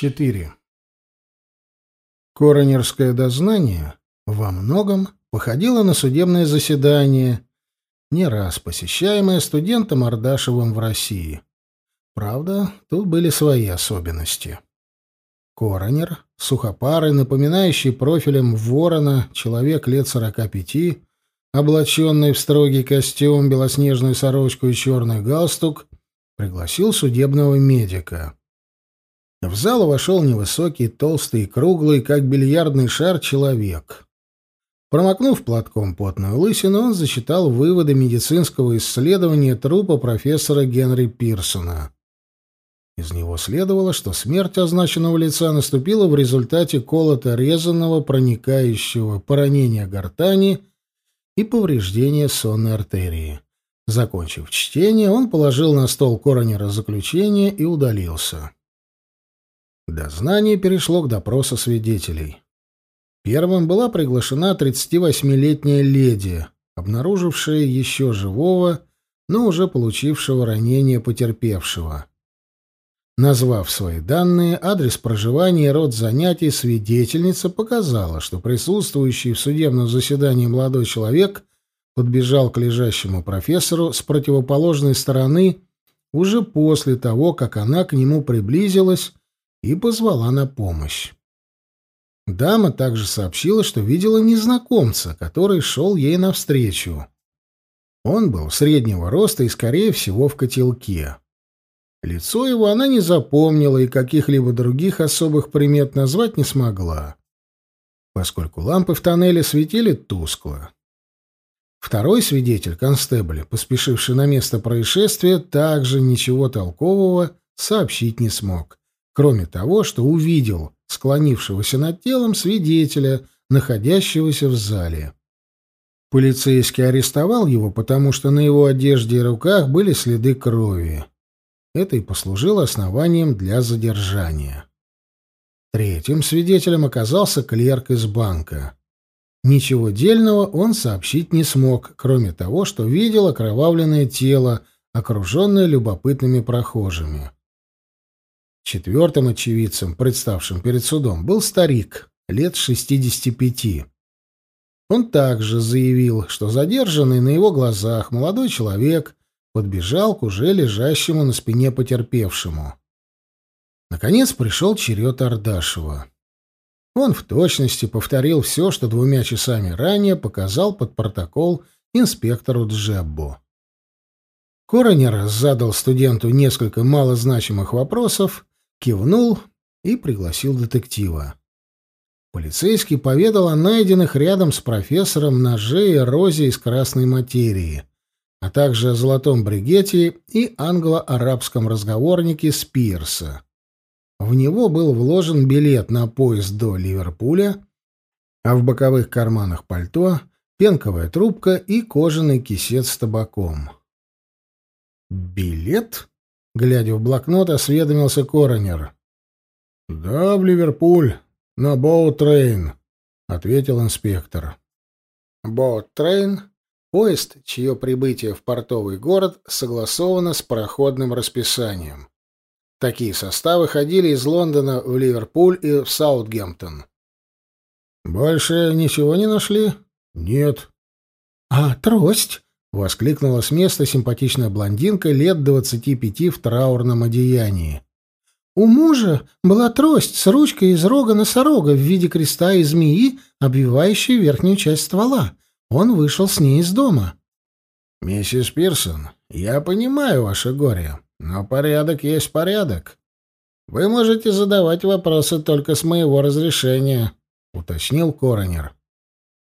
4. Коронерское дознание во многом походило на судебное заседание, не раз посещаемое студентом Ардашевым в России. Правда, тут были свои особенности. Коронер, сухопарый, напоминающий профилем ворона, человек лет сорока пяти, облаченный в строгий костюм, белоснежную сорочку и черный галстук, пригласил судебного медика. В зал вошел невысокий, толстый круглый, как бильярдный шар, человек. Промокнув платком потную лысину, он зачитал выводы медицинского исследования трупа профессора Генри Пирсона. Из него следовало, что смерть означенного лица наступила в результате колото-резанного проникающего поранения гортани и повреждения сонной артерии. Закончив чтение, он положил на стол коронера заключение и удалился. Дознание перешло к допросу свидетелей. Первым была приглашена 38-летняя леди, обнаружившая еще живого, но уже получившего ранение потерпевшего. Назвав свои данные, адрес проживания и род занятий, свидетельница показала, что присутствующий в судебном заседании молодой человек подбежал к лежащему профессору с противоположной стороны уже после того, как она к нему приблизилась и позвала на помощь. Дама также сообщила, что видела незнакомца, который шел ей навстречу. Он был среднего роста и, скорее всего, в котелке. Лицо его она не запомнила и каких-либо других особых примет назвать не смогла, поскольку лампы в тоннеле светили тускло. Второй свидетель, констебль, поспешивший на место происшествия, также ничего толкового сообщить не смог кроме того, что увидел склонившегося над телом свидетеля, находящегося в зале. Полицейский арестовал его, потому что на его одежде и руках были следы крови. Это и послужило основанием для задержания. Третьим свидетелем оказался клерк из банка. Ничего дельного он сообщить не смог, кроме того, что видел окровавленное тело, окруженное любопытными прохожими. Четвертым очевидцем, представшим перед судом, был старик, лет 65. Он также заявил, что задержанный на его глазах молодой человек подбежал к уже лежащему на спине потерпевшему. Наконец пришел черед Ардашева. Он в точности повторил все, что двумя часами ранее показал под протокол инспектору Джеббу. Коронер задал студенту несколько малозначимых вопросов кивнул и пригласил детектива. Полицейский поведал о найденных рядом с профессором ноже и розе из красной материи, а также о золотом бригете и англо-арабском разговорнике Спирса. В него был вложен билет на поезд до Ливерпуля, а в боковых карманах пальто пенковая трубка и кожаный кисет с табаком. «Билет?» Глядя в блокнот, осведомился коронер. «Да, в Ливерпуль, на boat train», — ответил инспектор. Boat train — поезд, чье прибытие в портовый город согласовано с пароходным расписанием. Такие составы ходили из Лондона в Ливерпуль и в Саутгемптон. «Больше ничего не нашли?» «Нет». «А трость?» — воскликнула с места симпатичная блондинка лет двадцати пяти в траурном одеянии. «У мужа была трость с ручкой из рога носорога в виде креста и змеи, обвивающей верхнюю часть ствола. Он вышел с ней из дома». «Миссис Пирсон, я понимаю ваше горе, но порядок есть порядок. Вы можете задавать вопросы только с моего разрешения», — уточнил коронер.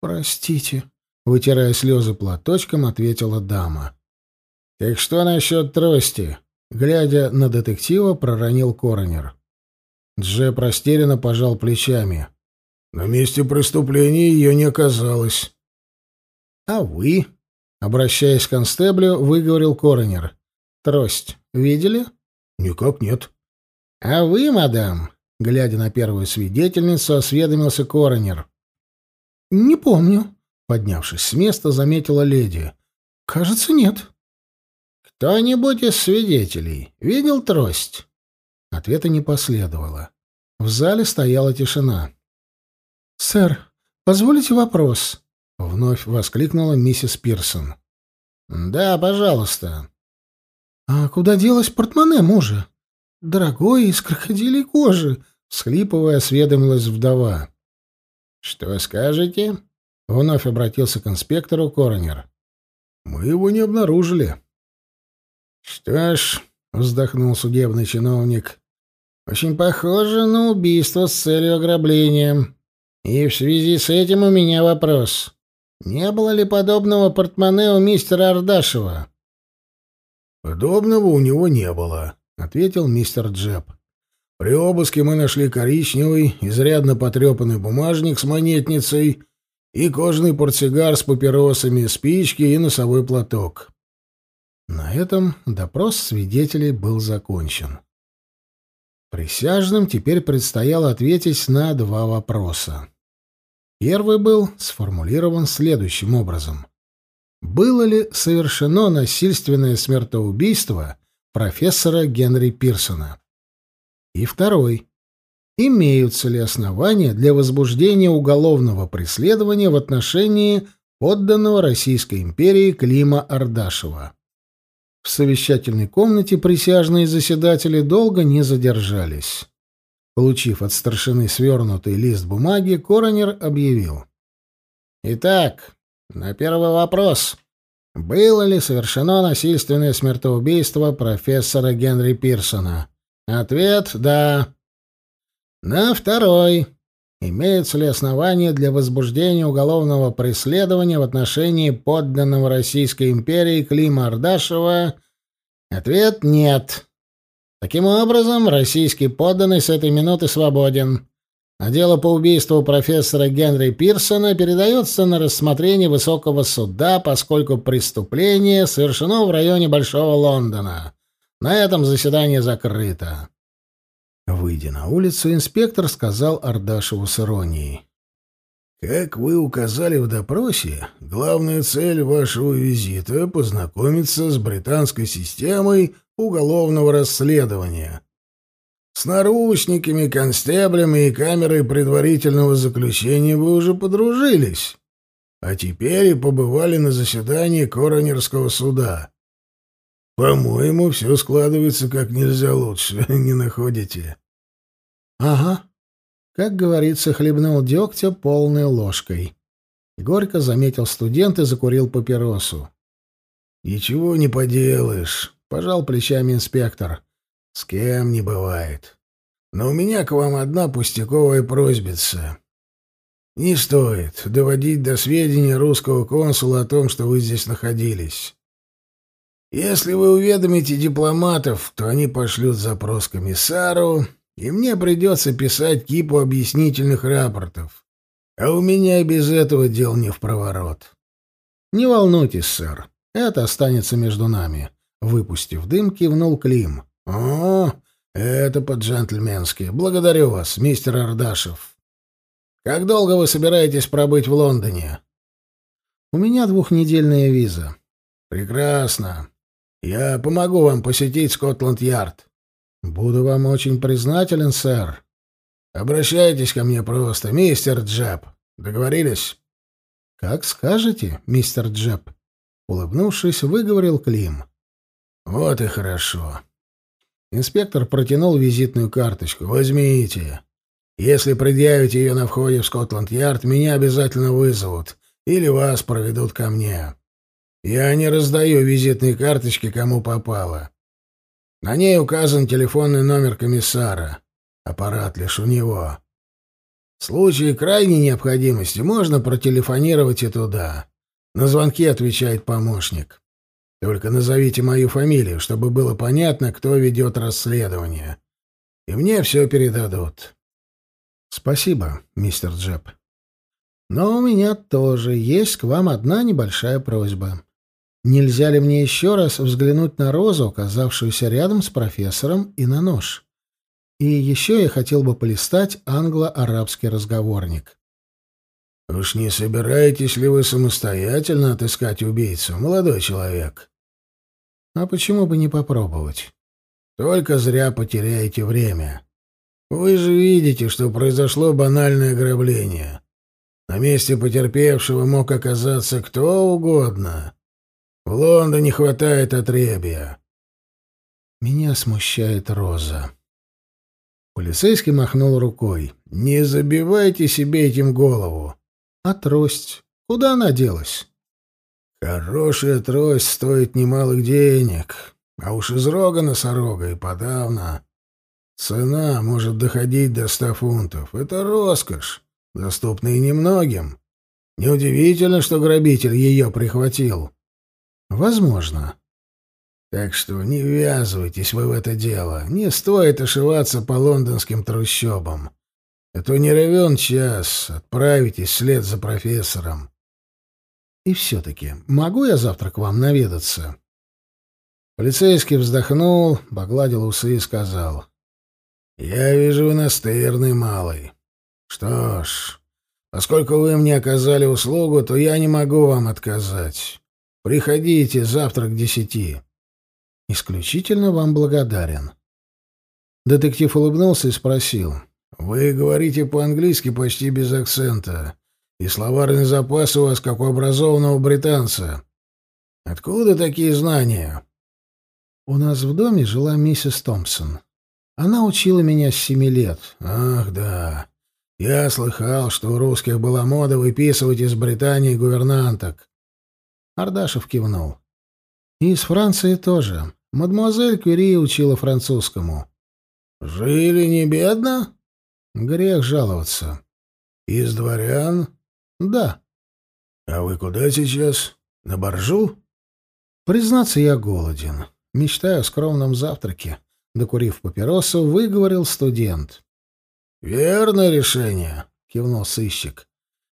«Простите», Вытирая слезы платочком, ответила дама. «Так что насчет трости?» Глядя на детектива, проронил коронер. Джеб растерянно пожал плечами. «На месте преступления ее не оказалось». «А вы?» — обращаясь к констеблю, выговорил коронер. «Трость видели?» «Никак нет». «А вы, мадам?» — глядя на первую свидетельницу, осведомился коронер. «Не помню», Поднявшись с места, заметила леди. «Кажется, нет». «Кто-нибудь из свидетелей видел трость?» Ответа не последовало. В зале стояла тишина. «Сэр, позволите вопрос?» — вновь воскликнула миссис Пирсон. «Да, пожалуйста». «А куда делось портмоне мужа? Дорогое, из крокодилей кожи», — схлипывая, осведомилась вдова. «Что скажете?» — вновь обратился к инспектору Коронер. «Мы его не обнаружили». «Что ж», — вздохнул судебный чиновник, — «очень похоже на убийство с целью ограбления. И в связи с этим у меня вопрос. Не было ли подобного портмоне у мистера Ардашева?» «Подобного у него не было», — ответил мистер Джеб. «При обыске мы нашли коричневый, изрядно потрепанный бумажник с монетницей и кожаный портсигар с папиросами, спички и носовой платок». На этом допрос свидетелей был закончен. Присяжным теперь предстояло ответить на два вопроса. Первый был сформулирован следующим образом. Было ли совершено насильственное смертоубийство профессора Генри Пирсона? И второй. Имеются ли основания для возбуждения уголовного преследования в отношении подданного Российской империи Клима Ардашева? В совещательной комнате присяжные заседатели долго не задержались. Получив от старшины свернутый лист бумаги, коронер объявил. «Итак, на первый вопрос. Было ли совершено насильственное смертоубийство профессора Генри Пирсона? Ответ — да. На второй. Имеются ли основания для возбуждения уголовного преследования в отношении подданного Российской империи Клима Ардашева? Ответ — нет. Таким образом, российский подданный с этой минуты свободен. А дело по убийству профессора Генри Пирсона передается на рассмотрение высокого суда, поскольку преступление совершено в районе Большого Лондона. На этом заседание закрыто. Выйдя на улицу, инспектор сказал Ардашеву с иронией. «Как вы указали в допросе, главная цель вашего визита — познакомиться с британской системой уголовного расследования. С наручниками, констеблями и камерой предварительного заключения вы уже подружились, а теперь и побывали на заседании Коронерского суда. По-моему, все складывается как нельзя лучше, не находите? — Ага. Как говорится, хлебнул дегтя полной ложкой. Горько заметил студент и закурил папиросу. — Ничего не поделаешь, — пожал плечами инспектор. С кем не бывает. Но у меня к вам одна пустяковая просьбица. Не стоит доводить до сведения русского консула о том, что вы здесь находились. Если вы уведомите дипломатов, то они пошлют запрос комиссару, и мне придется писать кипу объяснительных рапортов. А у меня и без этого дел не в проворот. Не волнуйтесь, сэр, это останется между нами. Выпустив дым, кивнул Клим. «О, это по-джентльменски. Благодарю вас, мистер Ардашев. Как долго вы собираетесь пробыть в Лондоне?» «У меня двухнедельная виза». «Прекрасно. Я помогу вам посетить Скотланд-Ярд». «Буду вам очень признателен, сэр». «Обращайтесь ко мне просто, мистер Джеб. Договорились?» «Как скажете, мистер Джеб», — улыбнувшись, выговорил Клим. «Вот и хорошо. Инспектор протянул визитную карточку. «Возьмите. Если предъявите ее на входе в Скотланд-Ярд, меня обязательно вызовут или вас проведут ко мне. Я не раздаю визитные карточки, кому попало. На ней указан телефонный номер комиссара. Аппарат лишь у него. В случае крайней необходимости можно протелефонировать и туда. На звонки отвечает помощник. Только назовите мою фамилию, чтобы было понятно, кто ведет расследование. И мне все передадут. Спасибо, мистер Джеб. Но у меня тоже есть к вам одна небольшая просьба. Нельзя ли мне еще раз взглянуть на розу, оказавшуюся рядом с профессором, и на нож? И еще я хотел бы полистать англо-арабский разговорник. «Уж не собираетесь ли вы самостоятельно отыскать убийцу, молодой человек?» А почему бы не попробовать? Только зря потеряете время. Вы же видите, что произошло банальное ограбление. На месте потерпевшего мог оказаться кто угодно. В Лондоне хватает отребья. Меня смущает Роза. Полицейский махнул рукой. «Не забивайте себе этим голову». «А трость? Куда она делась?» «Хорошая трость стоит немалых денег, а уж из рога носорога и подавно. Цена может доходить до ста фунтов. Это роскошь, доступная немногим. Неудивительно, что грабитель ее прихватил». Возможно. Так что не ввязывайтесь вы в это дело. Не стоит ошиваться по лондонским трущобам. Это не равен час. Отправитесь вслед за профессором. И все-таки, могу я завтра к вам наведаться? Полицейский вздохнул, погладил усы и сказал. «Я вижу, вы настырный малый. Что ж, поскольку вы мне оказали услугу, то я не могу вам отказать. Приходите завтра к десяти. Исключительно вам благодарен. Детектив улыбнулся и спросил. Вы говорите по-английски почти без акцента, и словарный запас у вас как у образованного британца. Откуда такие знания? У нас в доме жила миссис Томпсон. Она учила меня с семи лет. Ах, да. Я слыхал, что у русских была мода выписывать из Британии гувернанток. Ардашев кивнул. И из Франции тоже. Мадемуазель Кюри учила французскому. Жили не бедно? Грех жаловаться. Из дворян? Да. А вы куда сейчас? На боржу? Признаться, я голоден. Мечтаю о скромном завтраке. Докурив папиросу, выговорил студент. «Верное решение», — кивнул сыщик.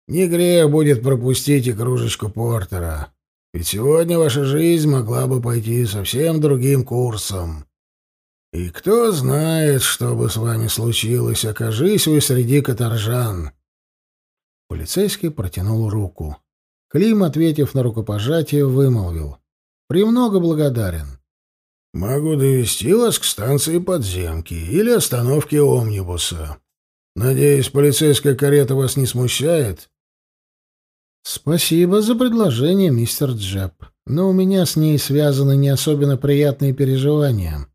«Не грех будет пропустить и кружечку портера. Ведь сегодня ваша жизнь могла бы пойти совсем другим курсом. И кто знает, что бы с вами случилось, окажись вы среди каторжан. Полицейский протянул руку. Клим, ответив на рукопожатие, вымолвил. «Премного благодарен». «Могу довести вас к станции подземки или остановке омнибуса. Надеюсь, полицейская карета вас не смущает?» «Спасибо за предложение, мистер Джеб, но у меня с ней связаны не особенно приятные переживания.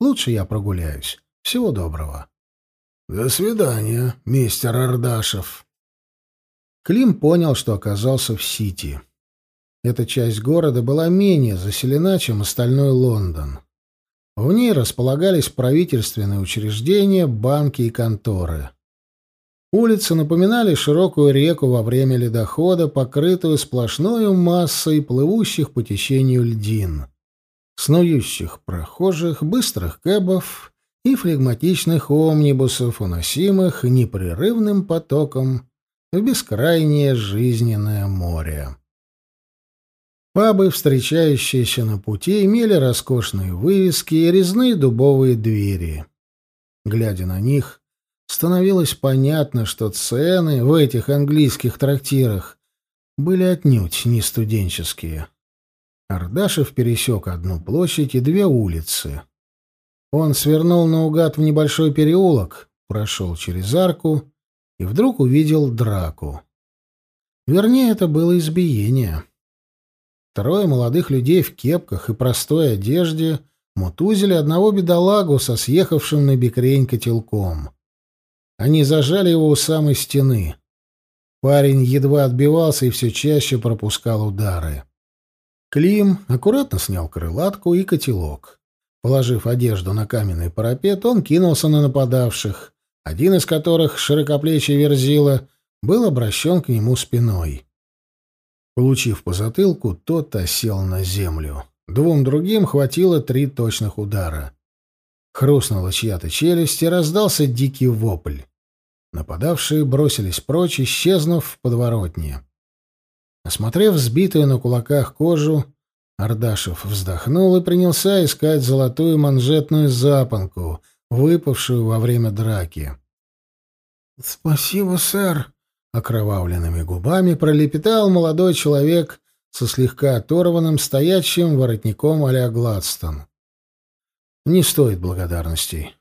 Лучше я прогуляюсь. Всего доброго». «До свидания, мистер Ардашев». Клим понял, что оказался в Сити. Эта часть города была менее заселена, чем остальной Лондон. В ней располагались правительственные учреждения, банки и конторы. Улицы напоминали широкую реку во время ледохода, покрытую сплошной массой плывущих по течению льдин, снующих прохожих, быстрых кэбов и флегматичных омнибусов, уносимых непрерывным потоком в бескрайнее жизненное море. Пабы, встречающиеся на пути, имели роскошные вывески и резные дубовые двери. Глядя на них, становилось понятно, что цены в этих английских трактирах были отнюдь не студенческие. Ардашев пересек одну площадь и две улицы. Он свернул наугад в небольшой переулок, прошел через арку и вдруг увидел драку. Вернее, это было избиение. Трое молодых людей в кепках и простой одежде мутузили одного бедолагу со съехавшим на бекрень котелком. Они зажали его у самой стены. Парень едва отбивался и все чаще пропускал удары. Клим аккуратно снял крылатку и котелок. Положив одежду на каменный парапет, он кинулся на нападавших, один из которых, широкоплечий верзила, был обращен к нему спиной. Получив по затылку, тот осел на землю. Двум другим хватило три точных удара. Хрустнула чья-то челюсть, и раздался дикий вопль. Нападавшие бросились прочь, исчезнув в подворотне. Осмотрев сбитую на кулаках кожу, Ардашев вздохнул и принялся искать золотую манжетную запонку, выпавшую во время драки. «Спасибо, сэр», — окровавленными губами пролепетал молодой человек со слегка оторванным стоячим воротником а-ля Гладстон. Не стоит благодарностей.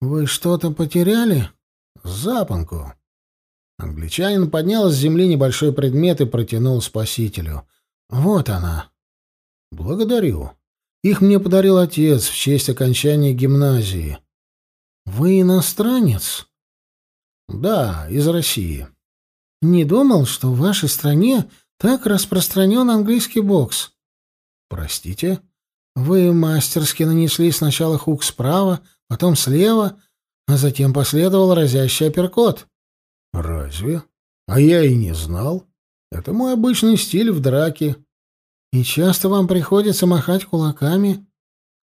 «Вы что-то потеряли?» «Запонку». Англичанин поднял с земли небольшой предмет и протянул спасителю. «Вот она». «Благодарю. Их мне подарил отец в честь окончания гимназии». «Вы иностранец?» «Да, из России». «Не думал, что в вашей стране так распространен английский бокс». «Простите?» «Вы мастерски нанесли сначала хук справа, потом слева, а затем последовал разящий апперкот». «Разве? А я и не знал. Это мой обычный стиль в драке». «И часто вам приходится махать кулаками?»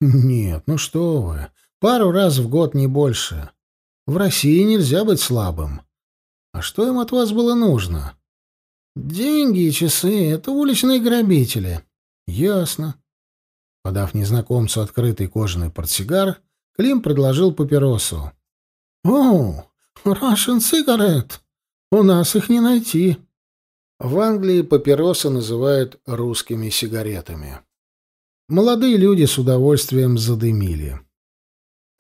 «Нет, ну что вы. Пару раз в год, не больше. В России нельзя быть слабым. А что им от вас было нужно?» «Деньги и часы — это уличные грабители». «Ясно». Подав незнакомцу открытый кожаный портсигар, Клим предложил папиросу. «О, Russian cigarette. У нас их не найти». В Англии папиросы называют русскими сигаретами. Молодые люди с удовольствием задымили.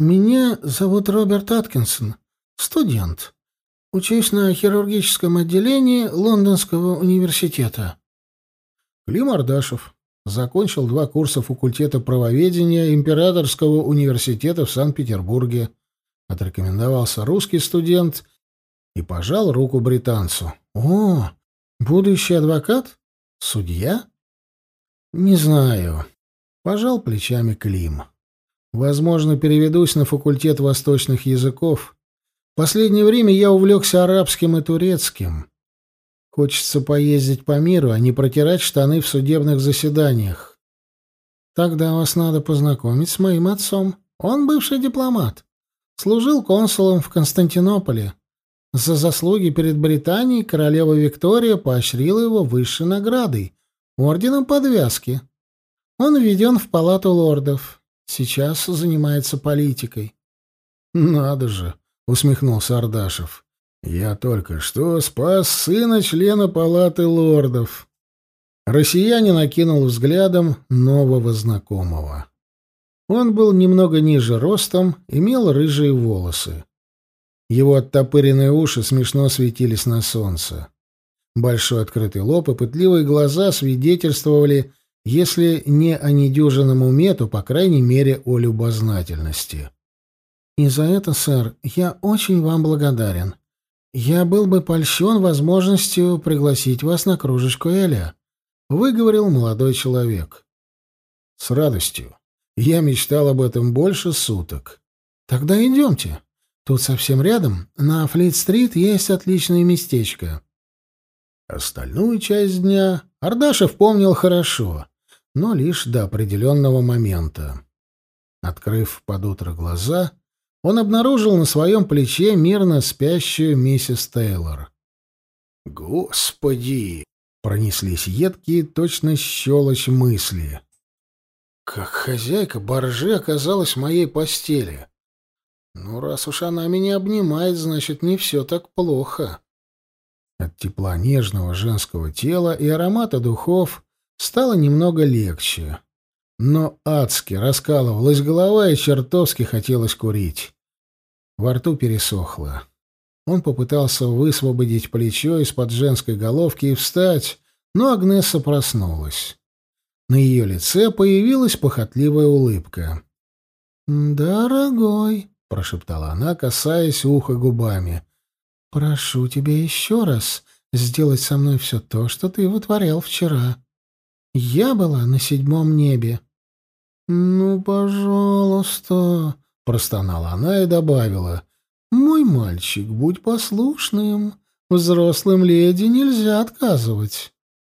«Меня зовут Роберт Аткинсон, студент. Учусь на хирургическом отделении Лондонского университета». Клим Ардашев, Закончил два курса факультета правоведения Императорского университета в Санкт-Петербурге. Отрекомендовался русский студент и пожал руку британцу. «О, будущий адвокат? Судья?» «Не знаю». Пожал плечами Клим. «Возможно, переведусь на факультет восточных языков. В последнее время я увлекся арабским и турецким. Хочется поездить по миру, а не протирать штаны в судебных заседаниях. Тогда вас надо познакомить с моим отцом. Он бывший дипломат. Служил консулом в Константинополе. За заслуги перед Британией королева Виктория поощрила его высшей наградой — орденом подвязки. Он введен в палату лордов. Сейчас занимается политикой. — Надо же! — усмехнулся Ардашев. Я только что спас сына члена палаты лордов. Россиянин окинул взглядом нового знакомого. Он был немного ниже ростом, имел рыжие волосы. Его оттопыренные уши смешно светились на солнце. Большой открытый лоб и пытливые глаза свидетельствовали, если не о недюжинном уме, то, по крайней мере, о любознательности. «И за это, сэр, я очень вам благодарен. «Я был бы польщен возможностью пригласить вас на кружечку Эля», — выговорил молодой человек. «С радостью. Я мечтал об этом больше суток». «Тогда идемте. Тут совсем рядом, на Флит-стрит, есть отличное местечко». Остальную часть дня Ардашев помнил хорошо, но лишь до определенного момента. Открыв под утро глаза, он обнаружил на своем плече мирно спящую миссис Тейлор. «Господи!» — пронеслись едкие, точно щелочь мысли. «Как хозяйка боржи оказалась в моей постели. Ну, раз уж она меня обнимает, значит, не все так плохо». От тепла нежного женского тела и аромата духов стало немного легче. Но адски раскалывалась голова и чертовски хотелось курить. Во рту пересохло. Он попытался высвободить плечо из-под женской головки и встать, но Агнеса проснулась. На ее лице появилась похотливая улыбка. «Дорогой», — прошептала она, касаясь уха губами, — «прошу тебя еще раз сделать со мной все то, что ты вытворял вчера. Я была на седьмом небе». «Ну, пожалуйста», Простонала она и добавила. «Мой мальчик, будь послушным. Взрослым леди нельзя отказывать».